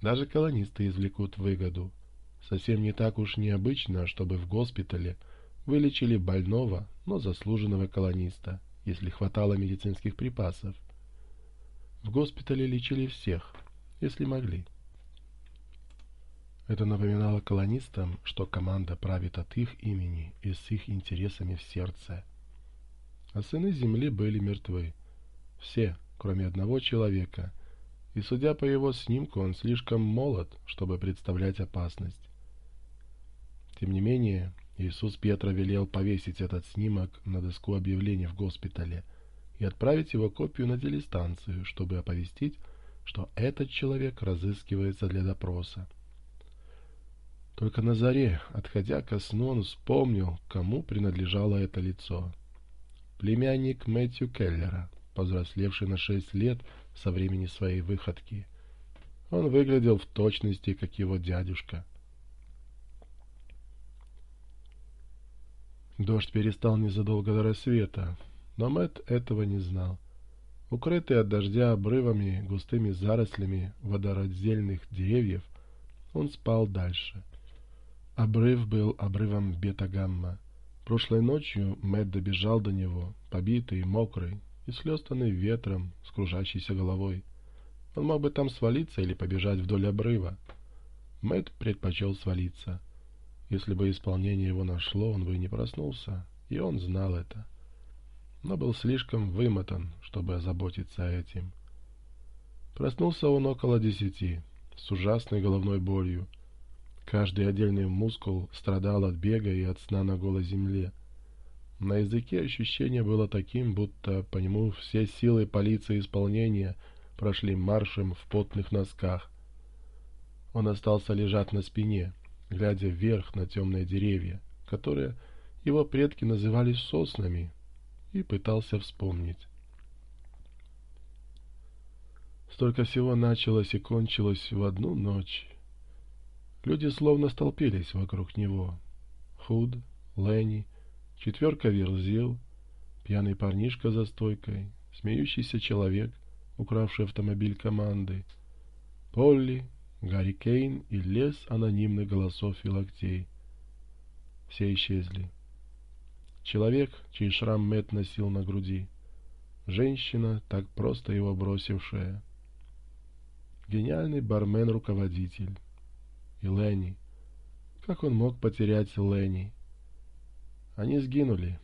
Даже колонисты извлекут выгоду. Совсем не так уж необычно, чтобы в госпитале вылечили больного, но заслуженного колониста, если хватало медицинских припасов. В госпитале лечили всех, если могли. Это напоминало колонистам, что команда правит от их имени и с их интересами в сердце. А сыны земли были мертвы. Все, кроме одного человека, и, судя по его снимку, он слишком молод, чтобы представлять опасность. Тем не менее, Иисус Петра велел повесить этот снимок на доску объявлений в госпитале и отправить его копию на телестанцию, чтобы оповестить, что этот человек разыскивается для допроса. Только на заре, отходя ко сну, он вспомнил, кому принадлежало это лицо. Племянник Мэтью Келлера — повзрослевший на шесть лет со времени своей выходки. Он выглядел в точности, как его дядюшка. Дождь перестал незадолго до рассвета, но Мэт этого не знал. Укрытый от дождя обрывами, густыми зарослями водораздельных деревьев, он спал дальше. Обрыв был обрывом бета-гамма. Прошлой ночью Мэт добежал до него, побитый и мокрый, и слестанный ветром, скружащейся головой. Он мог бы там свалиться или побежать вдоль обрыва. Мэт предпочел свалиться. Если бы исполнение его нашло, он бы не проснулся, и он знал это. Но был слишком вымотан, чтобы озаботиться этим. Проснулся он около десяти, с ужасной головной болью. Каждый отдельный мускул страдал от бега и от сна на голой земле — на языке ощущение было таким, будто по нему все силы полиции исполнения прошли маршем в потных носках. Он остался лежать на спине, глядя вверх на темные деревья, которые его предки называли соснами, и пытался вспомнить. Столько всего началось и кончилось в одну ночь. Люди словно столпились вокруг него. Худ, Ленни, Четверка верзил, пьяный парнишка за стойкой, смеющийся человек, укравший автомобиль команды, Полли, Гарри Кейн и лес анонимных голосов и локтей. Все исчезли. Человек, чей шрам Мэтт носил на груди. Женщина, так просто его бросившая. Гениальный бармен-руководитель. И Ленни. Как он мог потерять Ленни? Они сгинули.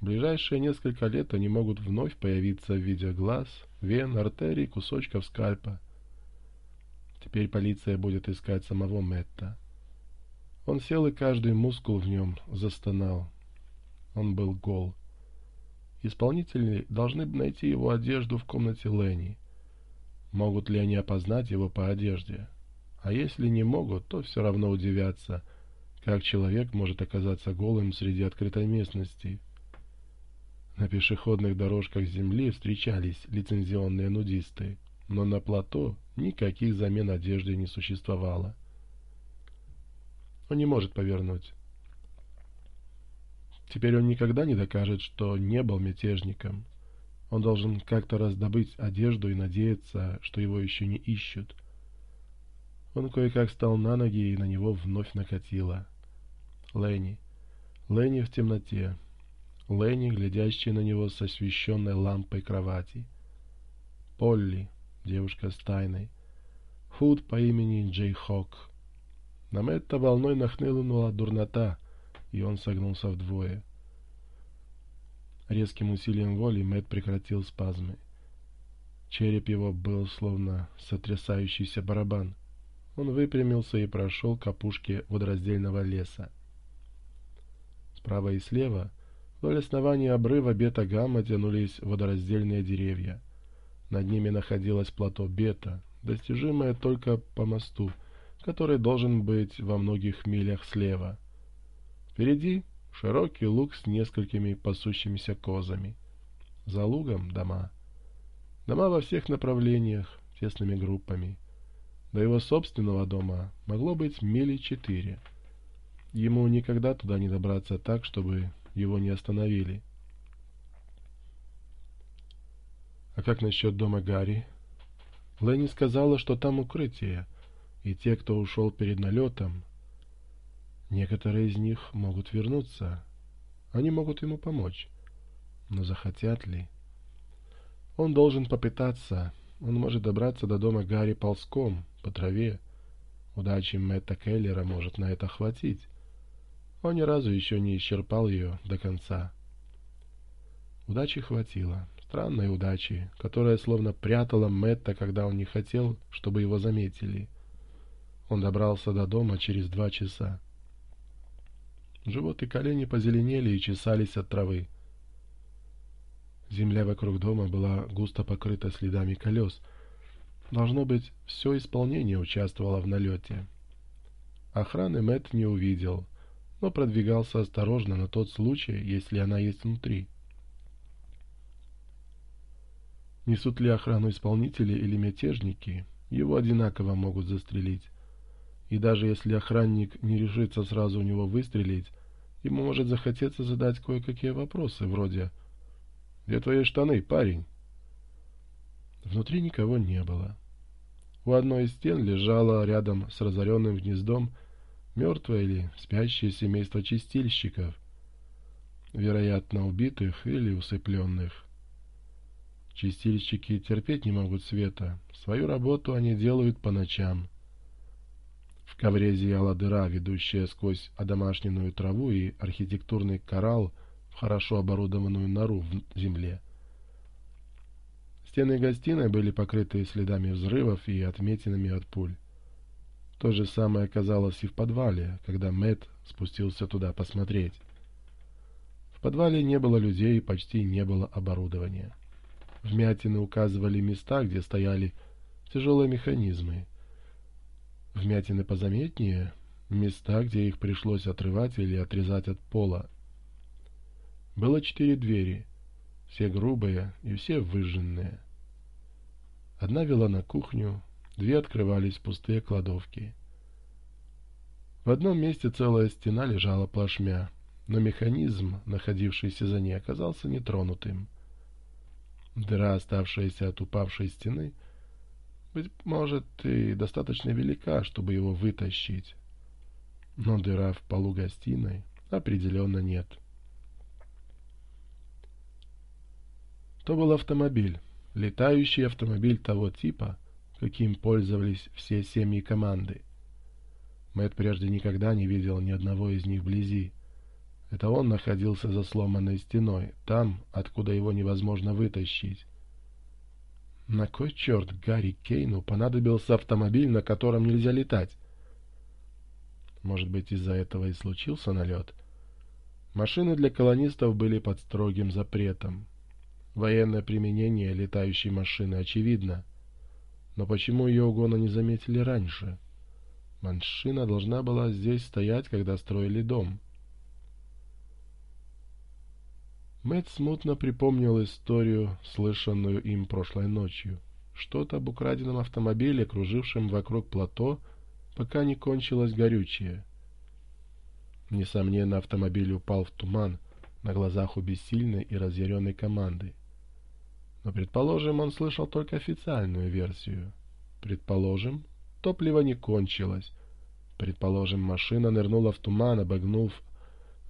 В ближайшие несколько лет они могут вновь появиться в виде глаз, вен, артерий, кусочков скальпа. Теперь полиция будет искать самого Мэтта. Он сел, и каждый мускул в нем застонал. Он был гол. Исполнители должны найти его одежду в комнате Ленни. Могут ли они опознать его по одежде? А если не могут, то все равно удивятся — как человек может оказаться голым среди открытой местности? На пешеходных дорожках земли встречались лицензионные нудисты, но на плато никаких замен одежды не существовало. Он не может повернуть. Теперь он никогда не докажет, что не был мятежником. Он должен как-то раздобыть одежду и надеяться, что его еще не ищут. Он кое-как встал на ноги, и на него вновь накатило. Ленни. Ленни в темноте. Ленни, глядящий на него с освещенной лампой кровати. Полли, девушка с тайной. Худ по имени Джей Хок. На Мэтта волной нахлынула дурнота, и он согнулся вдвое. Резким усилием воли Мэтт прекратил спазмы. Череп его был словно сотрясающийся барабан — он выпрямился и прошел к опушке водораздельного леса. Справа и слева, вдоль основания обрыва бета-гамма тянулись водораздельные деревья. Над ними находилось плато бета, достижимое только по мосту, который должен быть во многих милях слева. Впереди широкий луг с несколькими пасущимися козами. За лугом дома. Дома во всех направлениях, тесными группами — до его собственного дома могло быть мили четыре. Ему никогда туда не добраться так, чтобы его не остановили. А как насчет дома Гарри? Ленни сказала, что там укрытие, и те, кто ушел перед налетом, некоторые из них могут вернуться. Они могут ему помочь. Но захотят ли? Он должен попытаться... Он может добраться до дома Гарри ползком, по траве. Удачи Мэтта Келлера может на это хватить. Он ни разу еще не исчерпал ее до конца. Удачи хватило. Странной удачи, которая словно прятала Мэтта, когда он не хотел, чтобы его заметили. Он добрался до дома через два часа. Живот и колени позеленели и чесались от травы. Земля вокруг дома была густо покрыта следами колес. Должно быть, все исполнение участвовало в налете. Охраны Мэтт не увидел, но продвигался осторожно на тот случай, если она есть внутри. Несут ли охрану исполнители или мятежники, его одинаково могут застрелить. И даже если охранник не решится сразу у него выстрелить, ему может захотеться задать кое-какие вопросы, вроде где твои штаны, парень? Внутри никого не было. У одной из стен лежало рядом с разоренным гнездом мертвое или спящее семейство чистильщиков, вероятно, убитых или усыпленных. Чистильщики терпеть не могут света, свою работу они делают по ночам. В ковре зияла дыра, ведущая сквозь одомашненную траву и архитектурный коралл, хорошо оборудованную нору в земле. Стены гостиной были покрыты следами взрывов и отметинами от пуль. То же самое оказалось и в подвале, когда Мэт спустился туда посмотреть. В подвале не было людей, и почти не было оборудования. Вмятины указывали места, где стояли тяжелые механизмы. Вмятины позаметнее — места, где их пришлось отрывать или отрезать от пола, было четыре двери, все грубые и все выжженные. Одна вела на кухню, две открывались в пустые кладовки. В одном месте целая стена лежала плашмя, но механизм, находившийся за ней, оказался нетронутым. Дыра, оставшаяся от упавшей стены, быть может, и достаточно велика, чтобы его вытащить. Но дыра в полу гостиной определенно нет. — То был автомобиль, летающий автомобиль того типа, каким пользовались все семьи команды. Мэт прежде никогда не видел ни одного из них вблизи. Это он находился за сломанной стеной, там, откуда его невозможно вытащить. На кой черт Гарри Кейну понадобился автомобиль, на котором нельзя летать? Может быть, из-за этого и случился налет? Машины для колонистов были под строгим запретом. Военное применение летающей машины очевидно. Но почему ее угона не заметили раньше? Машина должна была здесь стоять, когда строили дом. Мэтт смутно припомнил историю, слышанную им прошлой ночью. Что-то об украденном автомобиле, кружившем вокруг плато, пока не кончилось горючее. Несомненно, автомобиль упал в туман на глазах у бессильной и разъяренной команды. Но, предположим, он слышал только официальную версию. Предположим, топливо не кончилось. Предположим, машина нырнула в туман, обогнув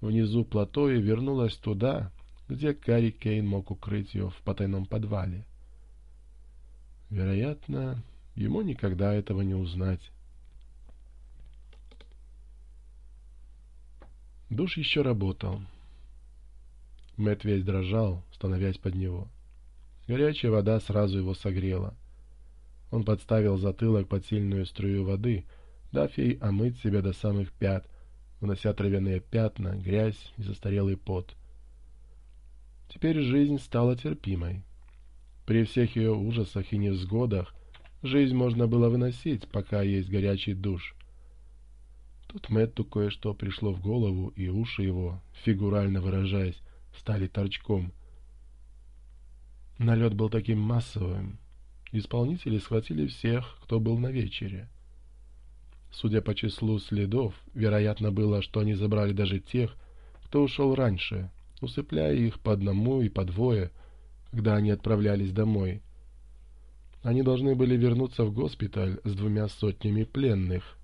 внизу плато и вернулась туда, где Кари Кейн мог укрыть ее в потайном подвале. Вероятно, ему никогда этого не узнать. Душ еще работал. Мэтт весь дрожал, становясь под него. — Горячая вода сразу его согрела. Он подставил затылок под сильную струю воды, дав ей омыть себя до самых пят, внося травяные пятна, грязь и застарелый пот. Теперь жизнь стала терпимой. При всех ее ужасах и невзгодах жизнь можно было выносить, пока есть горячий душ. Тут Мэтту кое-что пришло в голову, и уши его, фигурально выражаясь, стали торчком — Налет был таким массовым. Исполнители схватили всех, кто был на вечере. Судя по числу следов, вероятно было, что они забрали даже тех, кто ушел раньше, усыпляя их по одному и по двое, когда они отправлялись домой. Они должны были вернуться в госпиталь с двумя сотнями пленных,